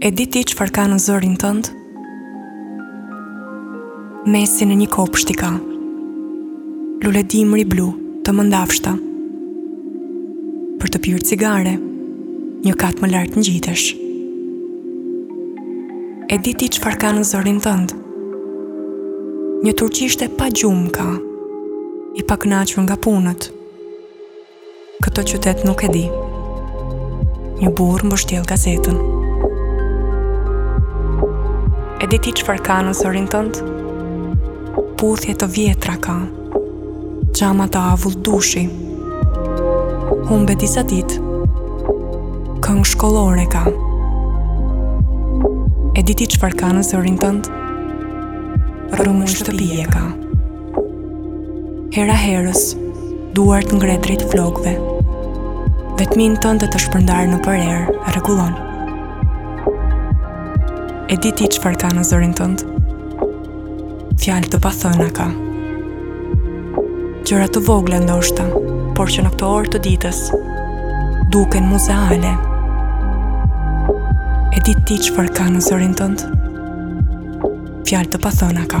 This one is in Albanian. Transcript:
E di ti çfarë ka në zërin tënd? Mesi i një kopshti ka. Luledimri blu të mëndafshta. Për të pirë cigare, një kat më lart ngjitesh. E di ti çfarë ka në zërin tënd? Një turqishte e pagjumë ka, i pakënaqur nga punët. Këtë qytet nuk e di. Një burrë mbështjell gazetën. E di ti çfarë ka në zërin tënd? Puthje të vjetra ka. Xhama të avullt dushi. Humbe disa ditë. Këngë shkollore ka. E di ti çfarë ka në zërin tënd? Rrëmujë shtëpie ka. Hera-herës, duart ngre drejt flokëve. Vetminë tënde të shpërndarë nëpër erë, rregullon. E di ti çfarë ka në zërin tënd? Fjalë të pathëna ka. Gjëra të vogla ndoshta, por që në këto orë të ditës duken muzeale. E di ti çfarë ka në zërin tënd? Fjalë të pathëna ka.